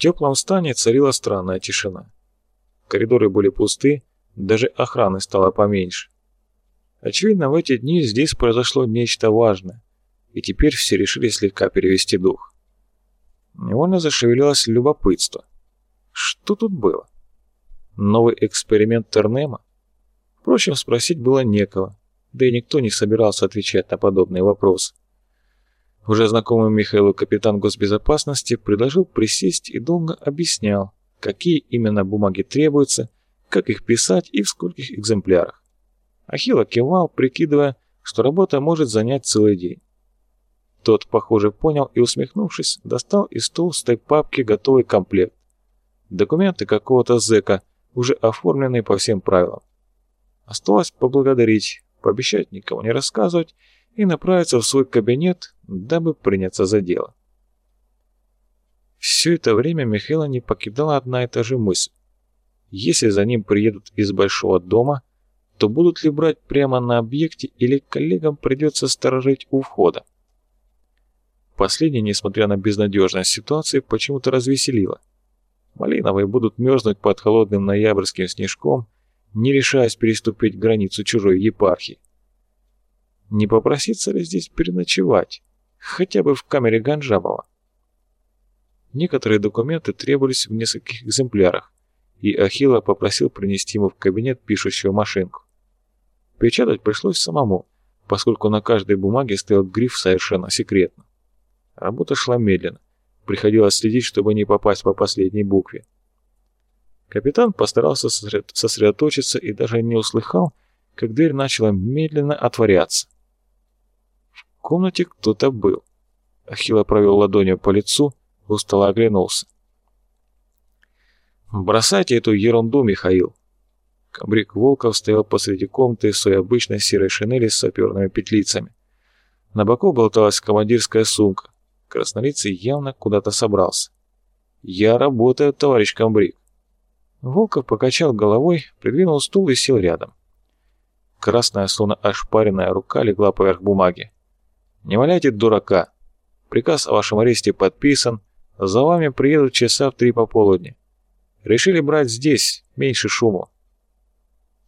теплом стане царила странная тишина. Коридоры были пусты, даже охраны стало поменьше. Очевидно, в эти дни здесь произошло нечто важное, и теперь все решили слегка перевести дух. Невольно зашевелилось любопытство. Что тут было? Новый эксперимент Тернема? Впрочем, спросить было некого, да и никто не собирался отвечать на подобные вопросы. Уже знакомый Михаилу капитан госбезопасности предложил присесть и долго объяснял, какие именно бумаги требуются, как их писать и в скольких экземплярах. Ахилла кивал, прикидывая, что работа может занять целый день. Тот, похоже, понял и, усмехнувшись, достал из толстой папки готовый комплект. Документы какого-то зэка, уже оформленные по всем правилам. Осталось поблагодарить, пообещать никому не рассказывать и направиться в свой кабинет, дабы приняться за дело. Все это время Михаила не покидала одна и та же мысль. Если за ним приедут из большого дома, то будут ли брать прямо на объекте или коллегам придется сторожить у входа? Последнее, несмотря на безнадежность ситуации, почему-то развеселило. Малиновые будут мерзнуть под холодным ноябрьским снежком, не решаясь переступить границу чужой епархии. Не попроситься ли здесь переночевать, хотя бы в камере Ганжабова? Некоторые документы требовались в нескольких экземплярах, и Ахилла попросил принести ему в кабинет пишущую машинку. Печатать пришлось самому, поскольку на каждой бумаге стоял гриф совершенно секретно. Работа шла медленно. Приходилось следить, чтобы не попасть по последней букве. Капитан постарался сосредоточиться и даже не услыхал, как дверь начала медленно отворяться. В комнате кто-то был. Ахилла провел ладонью по лицу, устало оглянулся. «Бросайте эту ерунду, Михаил!» Кабрик Волков стоял посреди комнаты в своей обычной серой шинели с саперными петлицами. На боку болталась командирская сумка. Краснолицый явно куда-то собрался. «Я работаю, товарищ комбриг». Волков покачал головой, придвинул стул и сел рядом. Красная, словно ошпаренная рука легла поверх бумаги. «Не валяйте дурака. Приказ о вашем аресте подписан. За вами приедут часа в три пополудни. Решили брать здесь, меньше шуму».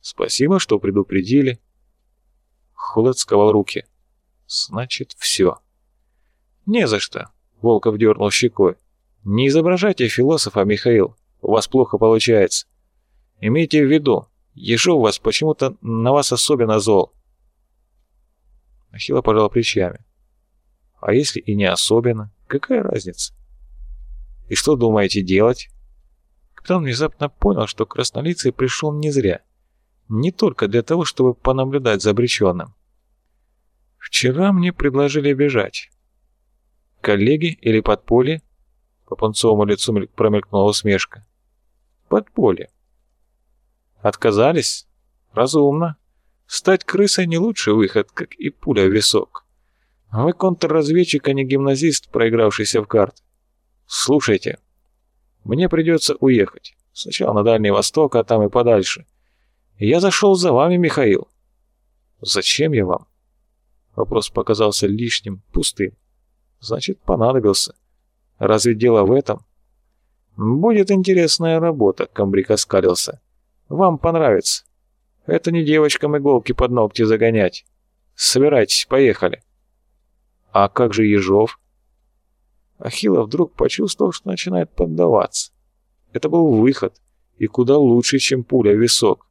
«Спасибо, что предупредили». Холод сковал руки. «Значит, все». «Не за что», — Волков дернул щекой. «Не изображайте философа, Михаил. У вас плохо получается. Имейте в виду, Ежов вас почему-то на вас особенно зол». Ахилла пожал плечами. «А если и не особенно, какая разница?» «И что думаете делать?» Капитан внезапно понял, что краснолицый пришел не зря. Не только для того, чтобы понаблюдать за обреченным. «Вчера мне предложили бежать. Коллеги или подполье?» По пунцовому лицу промелькнула усмешка. «Подполье». «Отказались? Разумно. Стать крысой не лучший выход, как и пуля в висок. Вы контрразведчик, а не гимназист, проигравшийся в карт. Слушайте, мне придется уехать. Сначала на Дальний Восток, а там и подальше. Я зашел за вами, Михаил. Зачем я вам? Вопрос показался лишним, пустым. Значит, понадобился. Разве дело в этом? Будет интересная работа, Камбрик оскалился. Вам понравится. Это не девочкам иголки под ногти загонять. Собирайтесь, поехали. А как же Ежов? Ахилла вдруг почувствовал, что начинает поддаваться. Это был выход, и куда лучше, чем пуля в висок.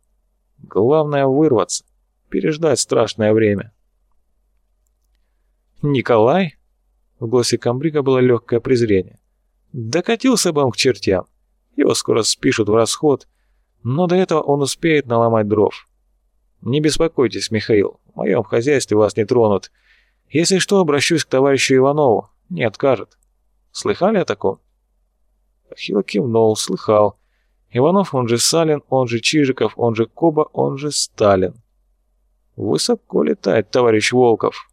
Главное вырваться, переждать страшное время. «Николай?» В голосе комбрига было легкое презрение. «Докатился бы он к чертям. Его скоро спишут в расход, но до этого он успеет наломать дров. Не беспокойтесь, Михаил, в моем хозяйстве вас не тронут. Если что, обращусь к товарищу Иванову, не откажет. Слыхали о таком?» Ахилл кивнул, слыхал. Иванов, он же Салин, он же Чижиков, он же Коба, он же Сталин. Высоко летает, товарищ Волков.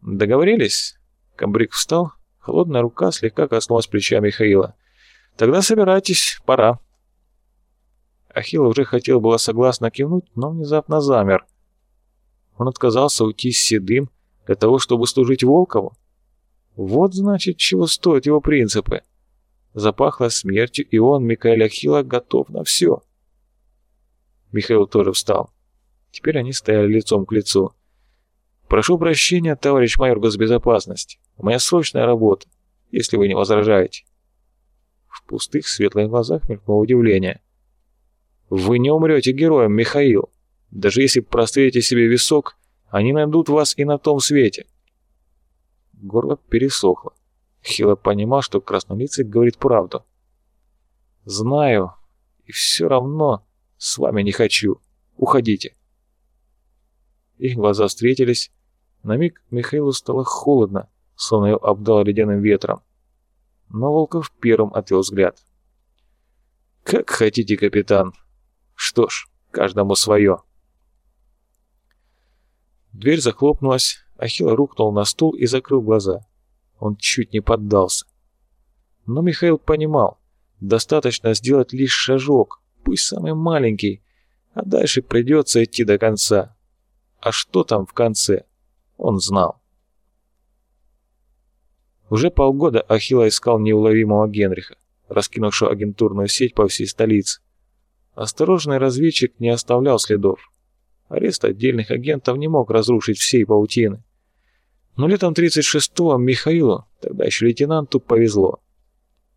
Договорились? Камбрик встал, холодная рука слегка коснулась плеча Михаила. Тогда собирайтесь, пора. Ахилл уже хотел было согласно кивнуть, но внезапно замер. Он отказался уйти с Седым для того, чтобы служить Волкову? Вот значит, чего стоят его принципы. запахло смертью, и он, Микаэль Ахилла, готов на все. Михаил тоже встал. Теперь они стояли лицом к лицу. «Прошу прощения, товарищ майор госбезопасности. У меня срочная работа, если вы не возражаете». В пустых светлых глазах мелькнуло удивление. «Вы не умрете героем, Михаил. Даже если прострелите себе висок, они найдут вас и на том свете». Горло пересохло. Хило понимал, что краснолицый говорит правду. «Знаю, и все равно с вами не хочу. Уходите». Их глаза встретились. На миг Михаилу стало холодно, словно его обдало ледяным ветром. Но Волков первым отвел взгляд. «Как хотите, капитан. Что ж, каждому свое». Дверь захлопнулась, Ахилл рухнул на стул и закрыл глаза. Он чуть не поддался. Но Михаил понимал, достаточно сделать лишь шажок, пусть самый маленький, а дальше придется идти до конца. А что там в конце, он знал. Уже полгода Ахилла искал неуловимого Генриха, раскинувшего агентурную сеть по всей столице. Осторожный разведчик не оставлял следов. Арест отдельных агентов не мог разрушить всей паутины. Но летом 36-го Михаилу, тогда еще лейтенанту, повезло.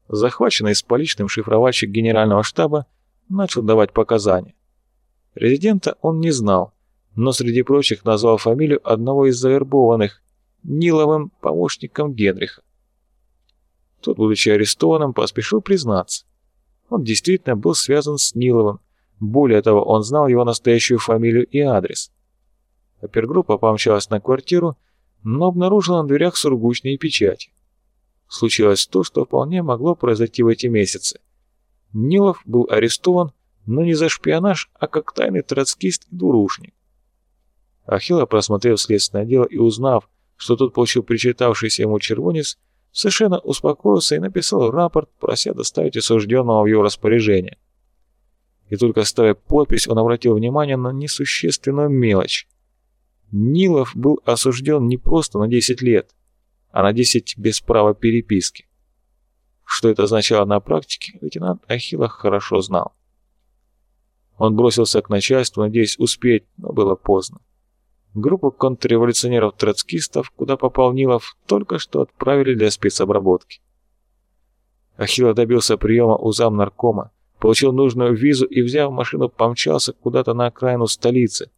Захваченный с поличным шифровальщик генерального штаба начал давать показания. Резидента он не знал, но среди прочих назвал фамилию одного из завербованных, Ниловым помощником Генриха. Тот, будучи арестованным, поспешил признаться. Он действительно был связан с Ниловым. Более того, он знал его настоящую фамилию и адрес. Опергруппа помчалась на квартиру, но обнаружила на дверях сургучные печати. Случилось то, что вполне могло произойти в эти месяцы. Нилов был арестован, но не за шпионаж, а как тайный троцкист и двурушник. Ахилла, просмотрев следственное дело и узнав, что тот получил причитавшийся ему червонец, совершенно успокоился и написал рапорт, прося доставить осужденного в его распоряжение. И только ставя подпись, он обратил внимание на несущественную мелочь. Нилов был осужден не просто на 10 лет, а на 10 без права переписки. Что это означало на практике, лейтенант Ахилла хорошо знал. Он бросился к начальству, надеясь успеть, но было поздно. Группу контрреволюционеров-троцкистов, куда попал Нилов, только что отправили для спецобработки. Ахилла добился приема у замнаркома, получил нужную визу и, взяв машину, помчался куда-то на окраину столицы.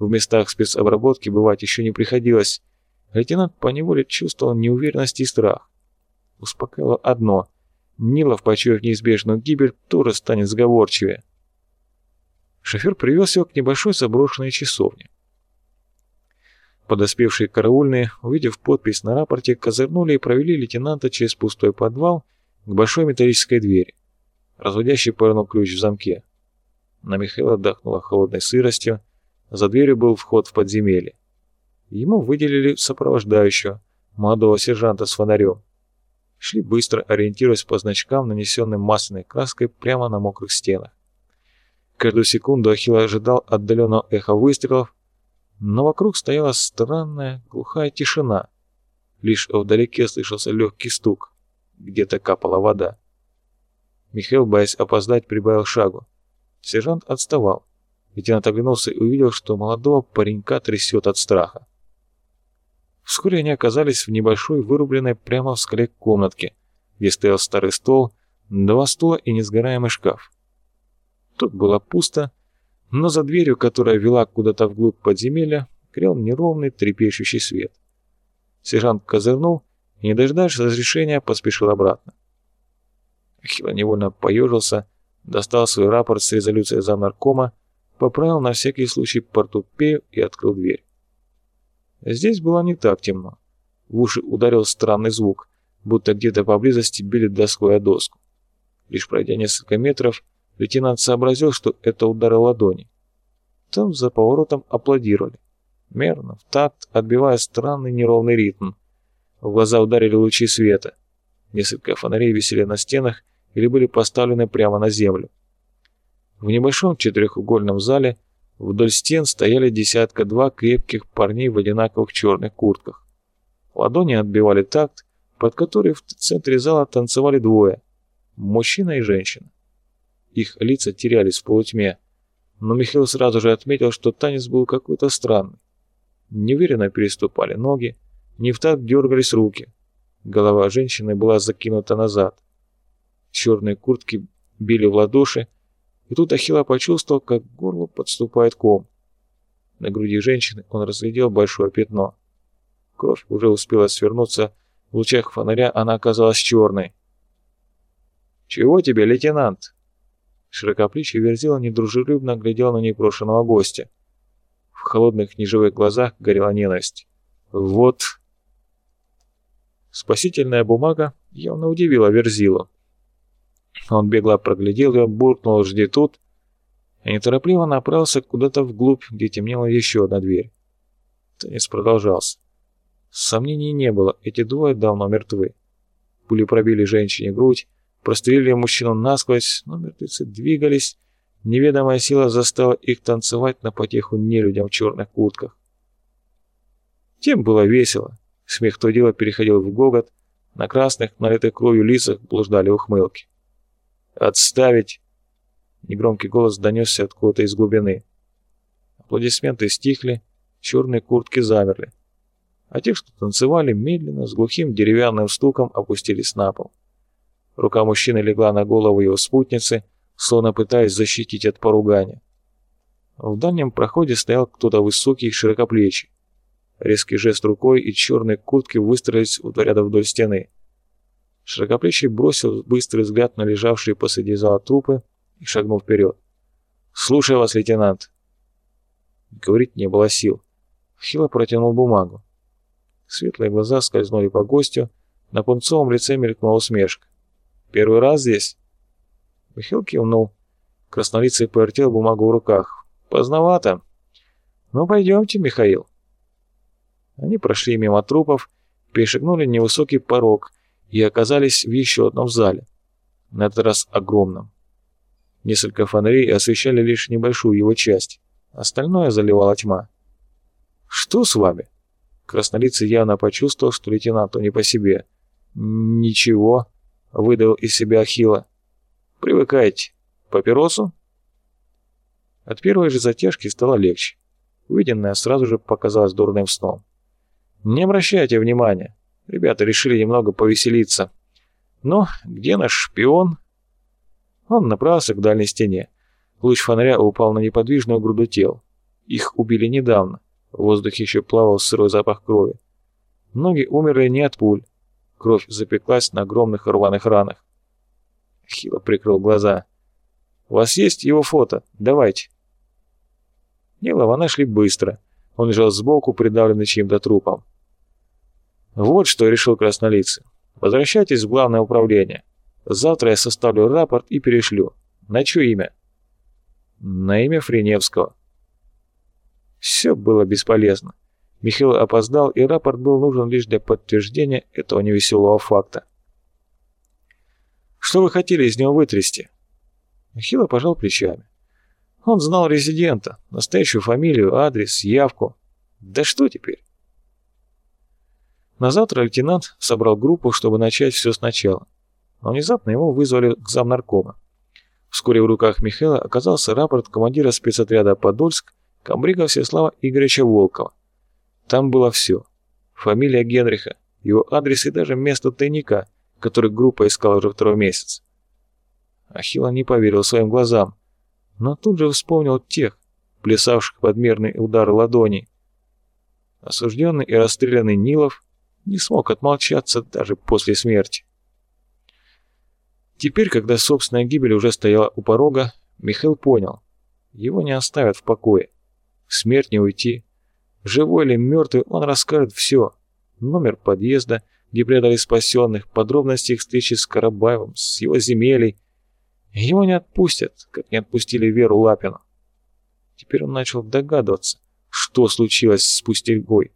В местах спецобработки бывать еще не приходилось. Лейтенант поневоле чувствовал неуверенность и страх. Успокаивало одно — Нилов, почуяв неизбежную гибель, тоже станет сговорчивее. Шофер привез его к небольшой заброшенной часовне. Подоспевшие караульные, увидев подпись на рапорте, козырнули и провели лейтенанта через пустой подвал к большой металлической двери. Разводящий повернул ключ в замке. На Михаила отдохнуло холодной сыростью, за дверью был вход в подземелье. Ему выделили сопровождающего, молодого сержанта с фонарем. Шли быстро, ориентируясь по значкам, нанесенным масляной краской прямо на мокрых стенах. Каждую секунду Ахилл ожидал отдаленного эха выстрелов, но вокруг стояла странная глухая тишина. Лишь вдалеке слышался легкий стук. Где-то капала вода. Михаил, боясь опоздать, прибавил шагу. Сержант отставал. Лейтенант оглянулся и увидел, что молодого паренька трясет от страха. Вскоре они оказались в небольшой вырубленной прямо в скале комнатке, где стоял старый стол, два стула и несгораемый шкаф. Тут было пусто, но за дверью, которая вела куда-то вглубь подземелья, грел неровный трепещущий свет. Сержант козырнул и, не дождавшись разрешения, поспешил обратно. Ахилла невольно поежился, достал свой рапорт с резолюцией замнаркома, поправил на всякий случай портупею и открыл дверь. Здесь было не так темно. В уши ударил странный звук, будто где-то поблизости били доской о доску. Лишь пройдя несколько метров, Лейтенант сообразил, что это удары ладони. Там за поворотом аплодировали. Мерно, в такт, отбивая странный неровный ритм. В глаза ударили лучи света. Несколько фонарей висели на стенах или были поставлены прямо на землю. В небольшом четырехугольном зале вдоль стен стояли десятка-два крепких парней в одинаковых черных куртках. Ладони отбивали такт, под который в центре зала танцевали двое. Мужчина и женщина. Их лица терялись в полутьме, но Михаил сразу же отметил, что танец был какой-то странный. Неуверенно переступали ноги, не в так дергались руки. Голова женщины была закинута назад. Черные куртки били в ладоши, и тут Ахилла почувствовал, как к горлу подступает ком. На груди женщины он разглядел большое пятно. Кровь уже успела свернуться, в лучах фонаря она оказалась черной. «Чего тебе, лейтенант?» Широкоплечий Верзила недружелюбно глядел на непрошенного гостя. В холодных неживых глазах горела ненависть. «Вот...» Спасительная бумага явно удивила Верзилу. Он бегло проглядел ее, буркнул «Жди тут!» и неторопливо направился куда-то вглубь, где темнела еще одна дверь. Танец продолжался. Сомнений не было, эти двое давно мертвы. Пули пробили женщине грудь, прострелили мужчину насквозь, но мертвецы двигались, неведомая сила заставила их танцевать на потеху нелюдям в черных куртках. Тем было весело, смех то дело переходил в гогот, на красных, налитых кровью лицах блуждали ухмылки. «Отставить!» Негромкий голос донесся откуда-то из глубины. Аплодисменты стихли, черные куртки замерли. А те, что танцевали, медленно, с глухим деревянным стуком опустились на пол. Рука мужчины легла на голову его спутницы, словно пытаясь защитить от поругания. В дальнем проходе стоял кто-то высокий и широкоплечий. Резкий жест рукой, и черные куртки выстроились у ряда вдоль стены. Широкоплечий бросил быстрый взгляд на лежавшие посреди зала трупы и шагнул вперед. «Слушаю вас, лейтенант!» Говорить не было сил. Хило протянул бумагу. Светлые глаза скользнули по гостю, на пунцовом лице мелькнула усмешка. «Первый раз здесь?» Михаил кивнул. Краснолицый повертел бумагу в руках. «Поздновато. Ну, пойдемте, Михаил». Они прошли мимо трупов, перешагнули невысокий порог, и оказались в еще одном зале, на этот раз огромном. Несколько фонарей освещали лишь небольшую его часть, остальное заливала тьма. «Что с вами?» Краснолицый явно почувствовал, что лейтенанту не по себе. «Ничего», — выдал из себя Ахилла. «Привыкайте. Папиросу?» От первой же затяжки стало легче. Увиденное сразу же показалось дурным сном. «Не обращайте внимания. Ребята решили немного повеселиться. Но где наш шпион? Он направился к дальней стене. Луч фонаря упал на неподвижную груду тел. Их убили недавно. В воздухе еще плавал сырой запах крови. Многие умерли не от пуль. Кровь запеклась на огромных рваных ранах. Хило прикрыл глаза. «У вас есть его фото? Давайте». Нилова нашли быстро. Он лежал сбоку, придавленный чьим-то трупом. Вот что решил краснолицый. Возвращайтесь в главное управление. Завтра я составлю рапорт и перешлю. На чье имя? На имя Френевского. Все было бесполезно. Михаил опоздал, и рапорт был нужен лишь для подтверждения этого невеселого факта. «Что вы хотели из него вытрясти?» Михаил пожал плечами. Он знал резидента, настоящую фамилию, адрес, явку. Да что теперь? На завтра лейтенант собрал группу, чтобы начать все сначала. Но внезапно его вызвали к замнаркома. Вскоре в руках Михаила оказался рапорт командира спецотряда «Подольск» комбрига Всеслава Игоревича Волкова. Там было все. Фамилия Генриха, его адрес и даже место тайника, который группа искала уже второй месяц. Ахилла не поверил своим глазам, но тут же вспомнил тех, плясавших подмерный удар ладони. Осужденный и расстрелянный Нилов не смог отмолчаться даже после смерти. Теперь, когда собственная гибель уже стояла у порога, Михаил понял, его не оставят в покое. В смерть не уйти. Живой или мертвый, он расскажет все. Номер подъезда, где прятали спасенных, подробности их встречи с Карабаевым, с его земелей. Его не отпустят, как не отпустили Веру Лапину. Теперь он начал догадываться, что случилось с Пустельгой.